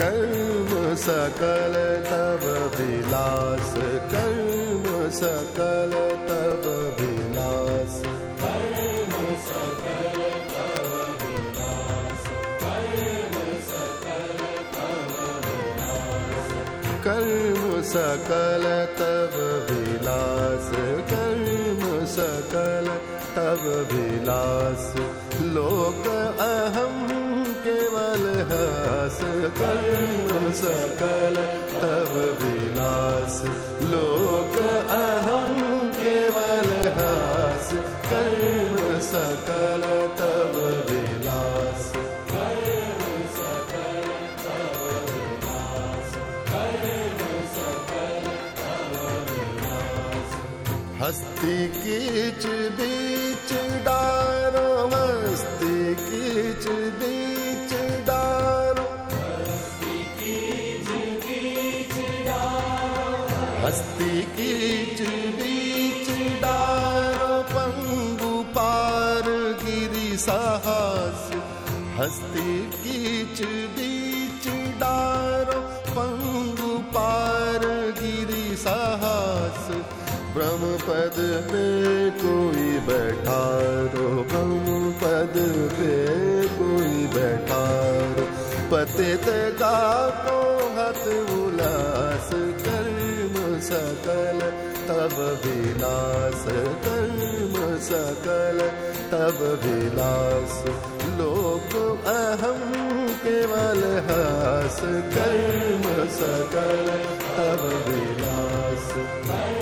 कर्म सकल तब विलास, कर्म सकल तब विलास। कर्म सकल तब विलास, कर्म सकल तब विलास कर्म सकल तब विलास तब विलास लोक अहम केवल हस कर्म सकल। तब विलास लोक अहम केवल हस कर्म सकल। तब विलास हस्ती कीच बीच डारो हस्ती कीच बीच डारो हस्ती कीच बीच डारो पंगु पार, गिरी साहस। हस्ती कीच बीच डारो पंगु पार, गिरी साहस। ब्रह्म पद पे कोई बैठा रो पद पे कोई बैठा रो पतित का को हत उल्लास कर्म सकल। तब विलास, कर्म सकल। तब विलास, लोक अहम केवल हास। कर्म सकल, तब विलास।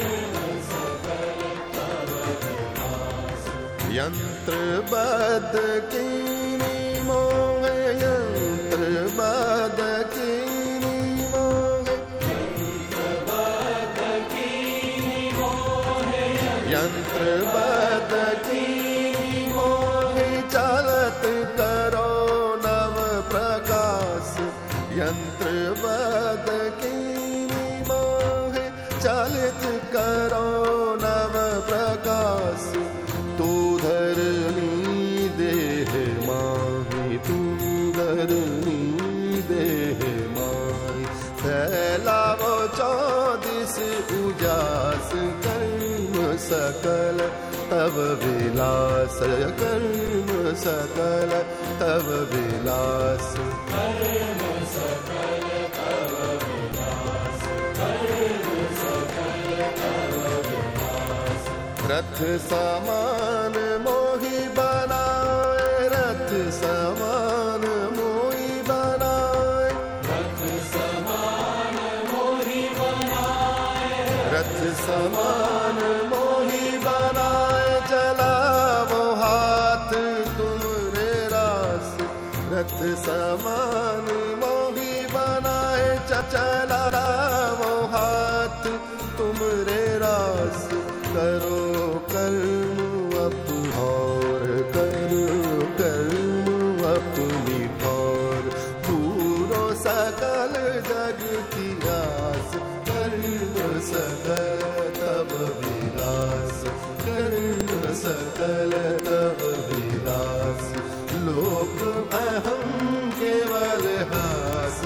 यन्त्र बद किम यन्त्रबीरि महदी यन्त्र बदकी महे चलत् करो नव प्रकाश यन्त्र बद कि महे चलित करो नव प्रकाश कर्म सकल तव विलास कर्म सकल तव वि नास रथ समा रथ समान मोही बनाए चलावो हाथ। तुम रे रास करो कर्म अप और करो कर्म अपनी और पूरो सकल जग की आस कर्म सकल तब विलास कर्म सकल तब विलास। हास